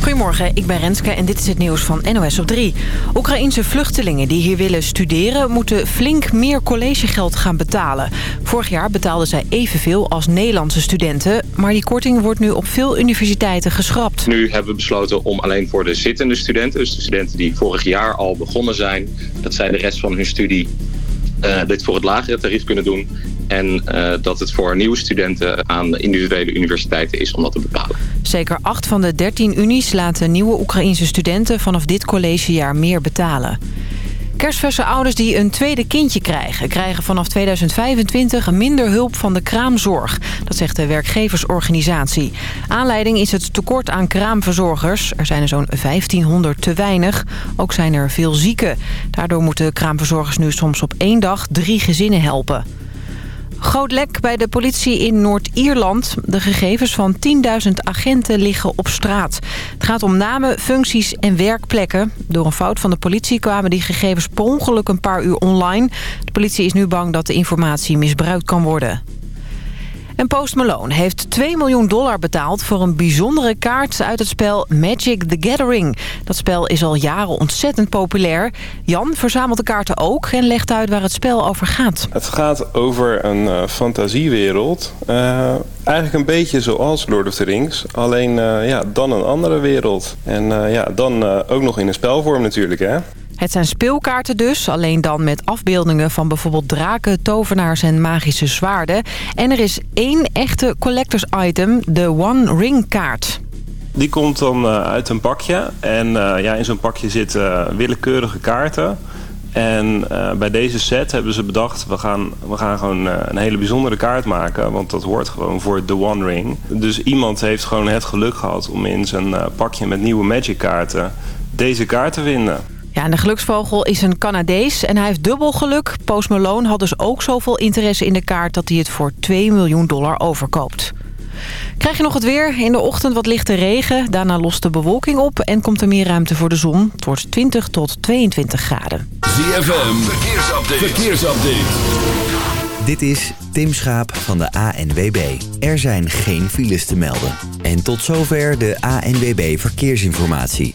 Goedemorgen, ik ben Renske en dit is het nieuws van NOS op 3. Oekraïense vluchtelingen die hier willen studeren... moeten flink meer collegegeld gaan betalen. Vorig jaar betaalden zij evenveel als Nederlandse studenten... maar die korting wordt nu op veel universiteiten geschrapt. Nu hebben we besloten om alleen voor de zittende studenten... dus de studenten die vorig jaar al begonnen zijn... dat zij de rest van hun studie uh, dit voor het lagere tarief kunnen doen. En uh, dat het voor nieuwe studenten aan individuele universiteiten is om dat te bepalen. Zeker acht van de 13 unies laten nieuwe Oekraïnse studenten vanaf dit collegejaar meer betalen. Kerstverse ouders die een tweede kindje krijgen... krijgen vanaf 2025 minder hulp van de kraamzorg. Dat zegt de werkgeversorganisatie. Aanleiding is het tekort aan kraamverzorgers. Er zijn er zo'n 1500 te weinig. Ook zijn er veel zieken. Daardoor moeten kraamverzorgers nu soms op één dag drie gezinnen helpen. Groot lek bij de politie in Noord-Ierland. De gegevens van 10.000 agenten liggen op straat. Het gaat om namen, functies en werkplekken. Door een fout van de politie kwamen die gegevens per ongeluk een paar uur online. De politie is nu bang dat de informatie misbruikt kan worden. En Post Malone heeft 2 miljoen dollar betaald voor een bijzondere kaart uit het spel Magic the Gathering. Dat spel is al jaren ontzettend populair. Jan verzamelt de kaarten ook en legt uit waar het spel over gaat. Het gaat over een uh, fantasiewereld. Uh, eigenlijk een beetje zoals Lord of the Rings. Alleen uh, ja, dan een andere wereld. En ja, dan ook nog in een spelvorm natuurlijk hè. Het zijn speelkaarten dus, alleen dan met afbeeldingen van bijvoorbeeld draken, tovenaars en magische zwaarden. En er is één echte collectors item, de One Ring kaart. Die komt dan uh, uit een pakje en uh, ja, in zo'n pakje zitten willekeurige kaarten. En bij deze set hebben ze bedacht, we gaan, we gaan gewoon een hele bijzondere kaart maken. Want dat hoort gewoon voor The One Ring. Dus iemand heeft gewoon het geluk gehad om in zijn pakje met nieuwe Magic kaarten deze kaart te vinden. Ja, en de geluksvogel is een Canadees en hij heeft dubbel geluk. Post Malone had dus ook zoveel interesse in de kaart... dat hij het voor 2 miljoen dollar overkoopt. Krijg je nog het weer? In de ochtend wat lichte regen. Daarna lost de bewolking op en komt er meer ruimte voor de zon. Het wordt 20 tot 22 graden. ZFM, verkeersupdate. verkeersupdate. Dit is Tim Schaap van de ANWB. Er zijn geen files te melden. En tot zover de ANWB Verkeersinformatie.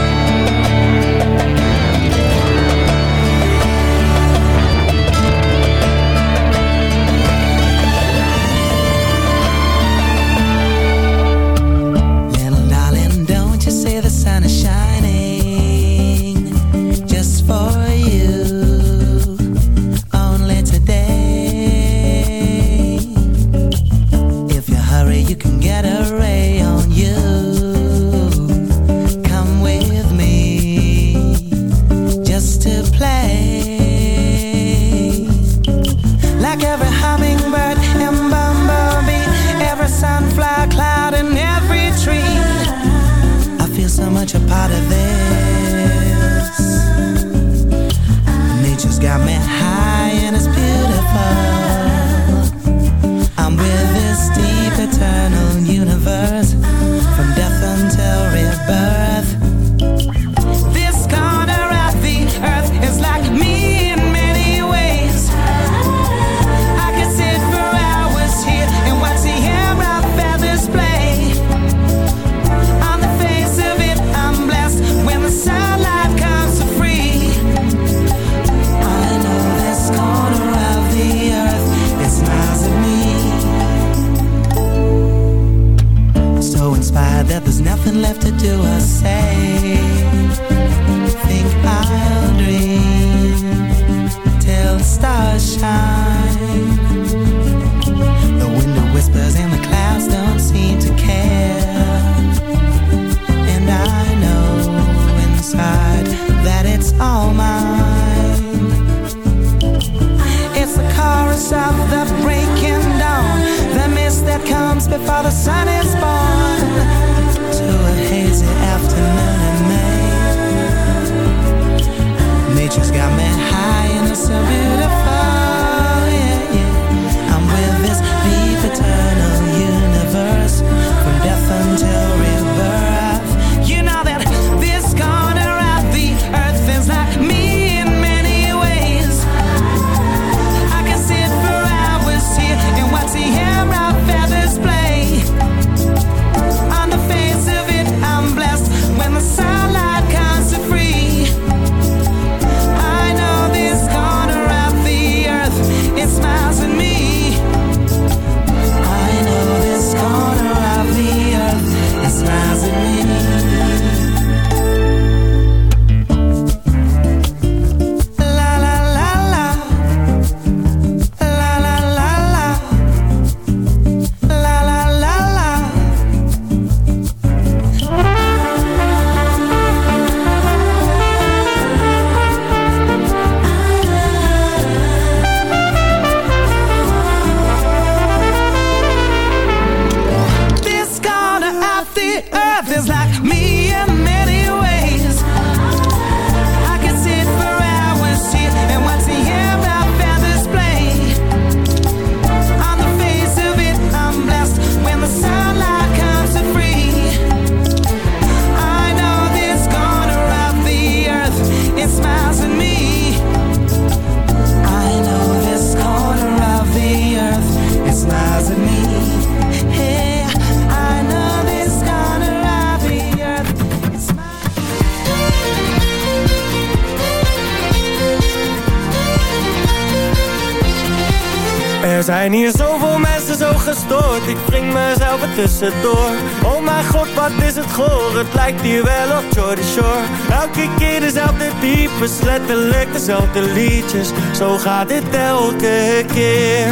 Dezelfde liedjes. Zo gaat dit elke keer.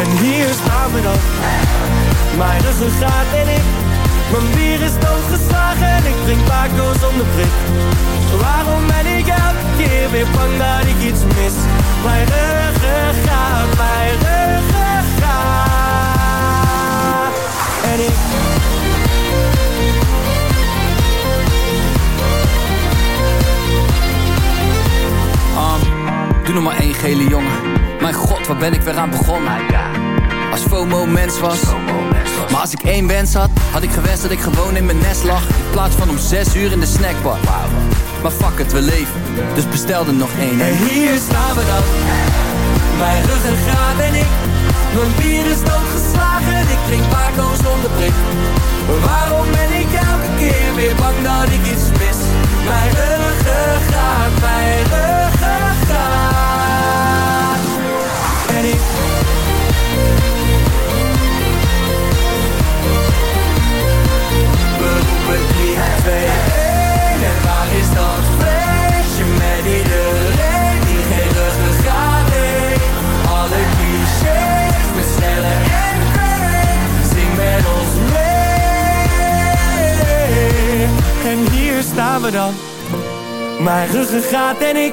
En hier staan we dan. Mijn ruggengraat en ik. Mijn bier is doodgeslagen En ik drink Paco zonder prik. Waarom ben ik elke keer weer bang dat ik iets mis? Mijn ruggengraat, mijn ruggengraat en ik nog maar één gele jongen. Mijn god, waar ben ik weer aan begonnen? Als FOMO mens was. Maar als ik één wens had Had ik gewenst dat ik gewoon in mijn nest lag. In plaats van om zes uur in de snackbar. Maar fuck het, we leven. Dus bestel er nog één. En hier staan we dan. Mijn ruggengraat en ik. Mijn bier is doodgeslagen, ik drink Paco zonder prik. Waarom ben ik elke keer weer bang dat ik iets mis? Mijn ruggengraat, mijn ruggengraat En ik We roepen 3, 2, 1 En waar is dat feestje met iedereen die geen ruggengraat heeft? Alle clichés met sneller en Zing met ons mee En hier staan we dan Mijn ruggengraat en ik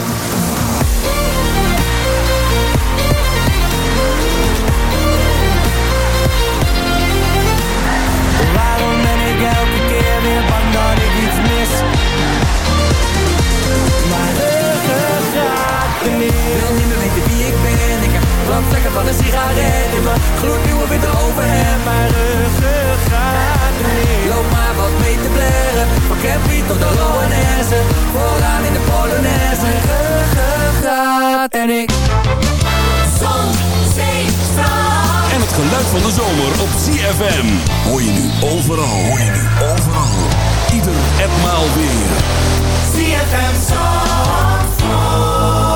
van een sigaret In mijn gloednieuwe witte overhemd Mijn ruggengraat niet. Loop maar wat mee te blaren Van Campy tot de Loanesse Vooraan in de Polonaise Mijn ruggengraat en ik Zon, zee, strand. En het geluid van de zomer op CFM. Hoor je nu overal. Hoor je nu overal. Ieder etmaal weer. CFM Zandvoort.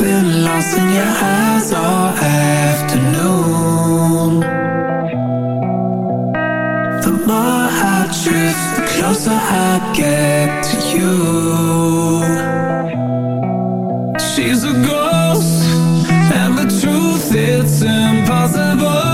been lost in your eyes all afternoon. The more I drift, the closer I get to you. She's a ghost, and the truth, it's impossible.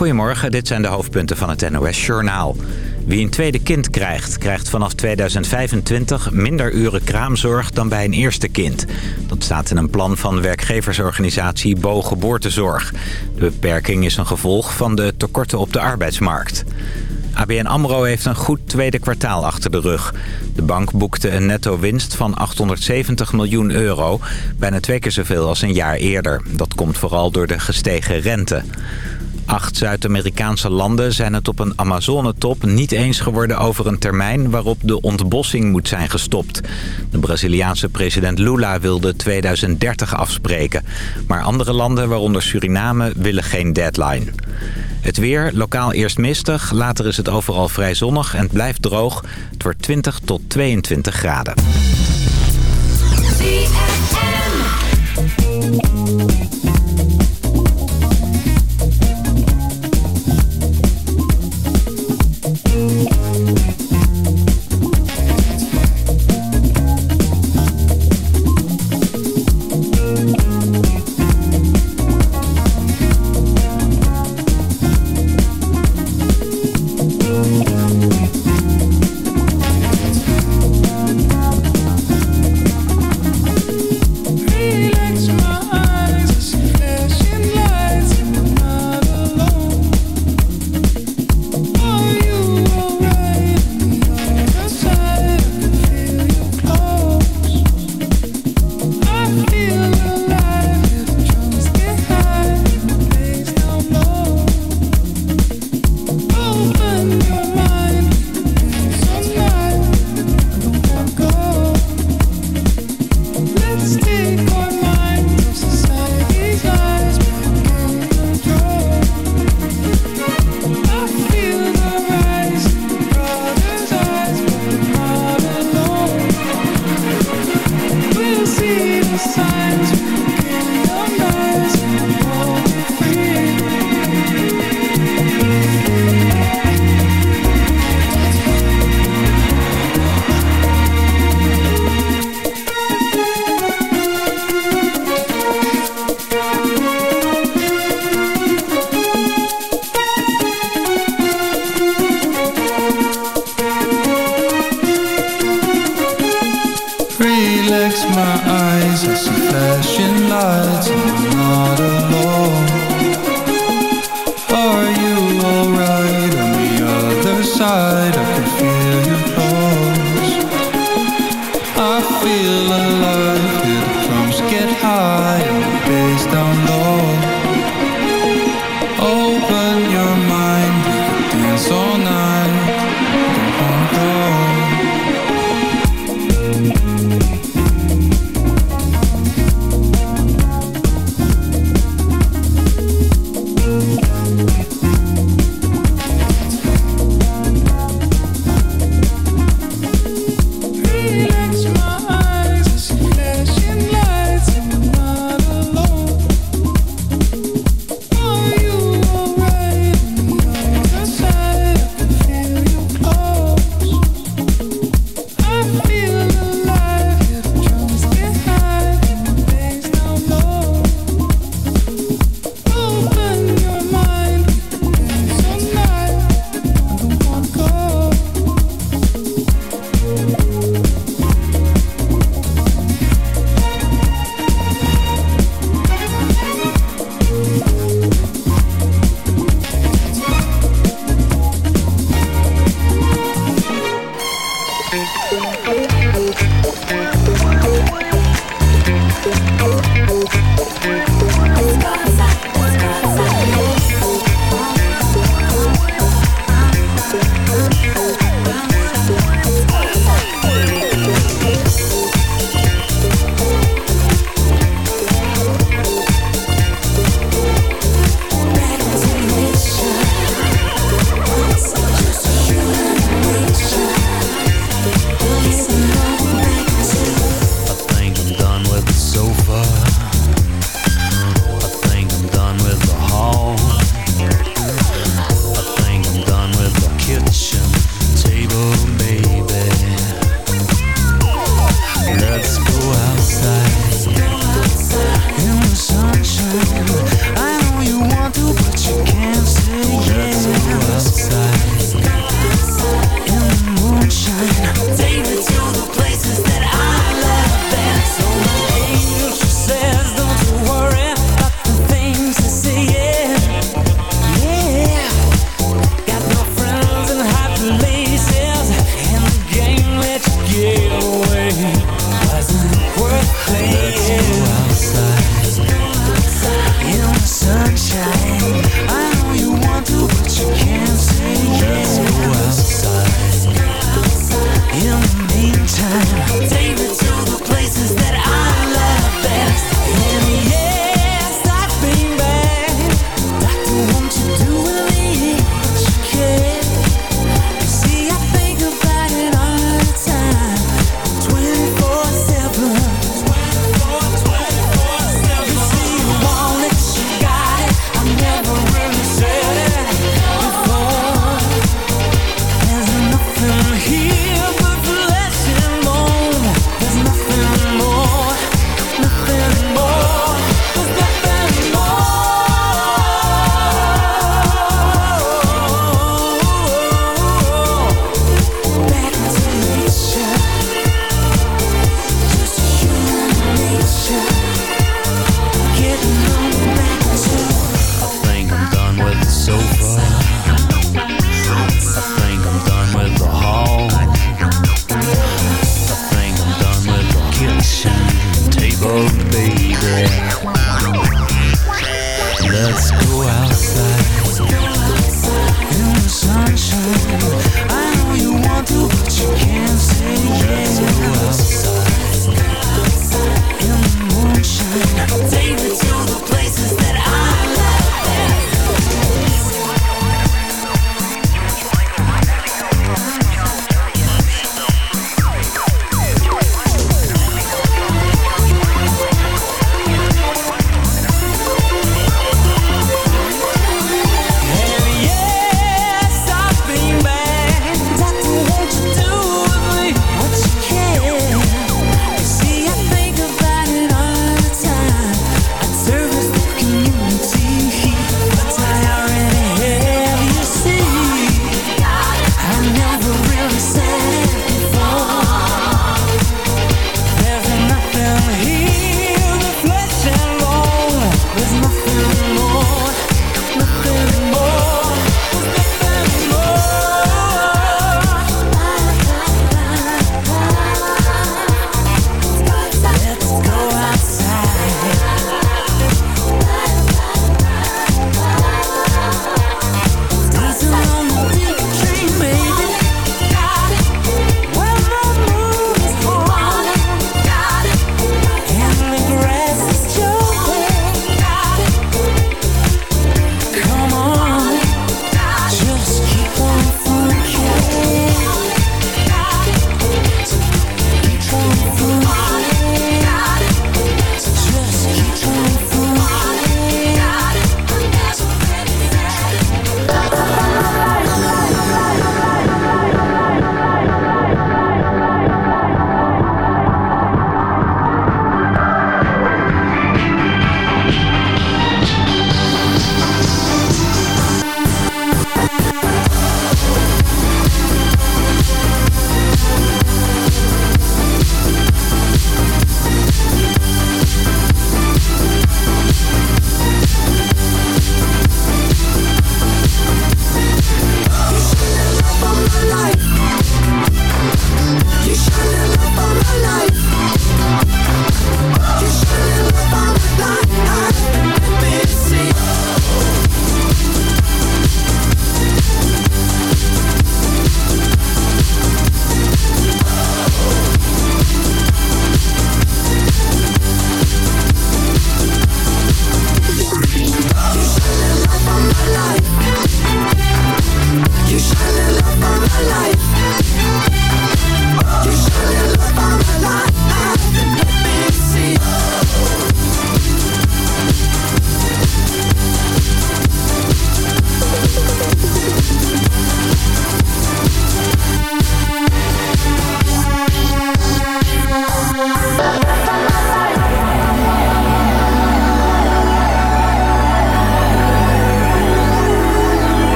Goedemorgen, dit zijn de hoofdpunten van het NOS-journaal. Wie een tweede kind krijgt, krijgt vanaf 2025 minder uren kraamzorg dan bij een eerste kind. Dat staat in een plan van werkgeversorganisatie Bo Geboortezorg. De beperking is een gevolg van de tekorten op de arbeidsmarkt. ABN AMRO heeft een goed tweede kwartaal achter de rug. De bank boekte een netto winst van 870 miljoen euro. Bijna twee keer zoveel als een jaar eerder. Dat komt vooral door de gestegen rente. Acht Zuid-Amerikaanse landen zijn het op een Amazone-top niet eens geworden over een termijn waarop de ontbossing moet zijn gestopt. De Braziliaanse president Lula wilde 2030 afspreken. Maar andere landen, waaronder Suriname, willen geen deadline. Het weer, lokaal eerst mistig, later is het overal vrij zonnig en het blijft droog. Het wordt 20 tot 22 graden.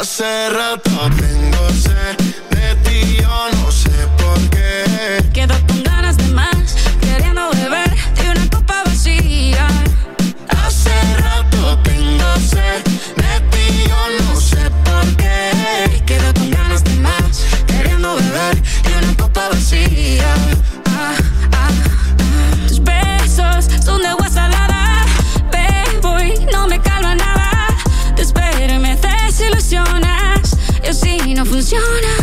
Hace rato tengo Jonah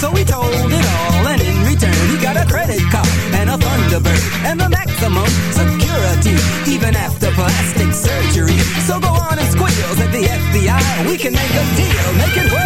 so he told it all. And in return, he got a credit card and a Thunderbird and the maximum security, even after plastic surgery. So go on and squeal at the FBI. We can make a deal, make it work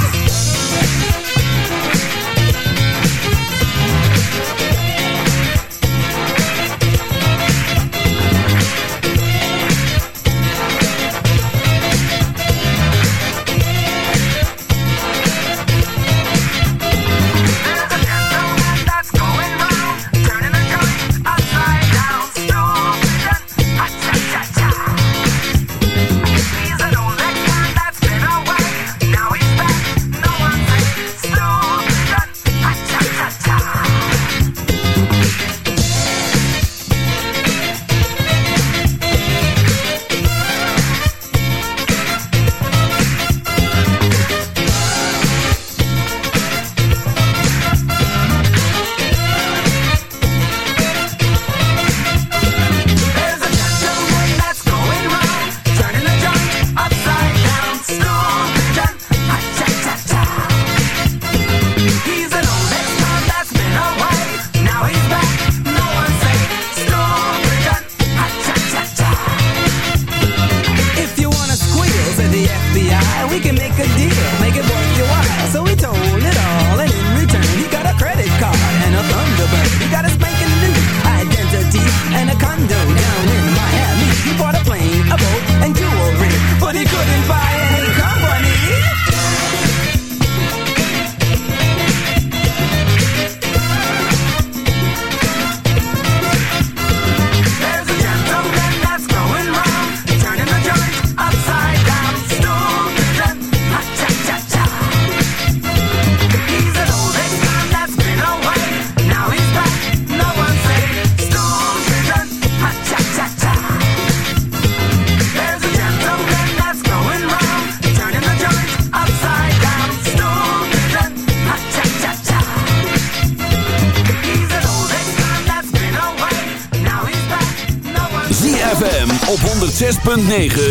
106.9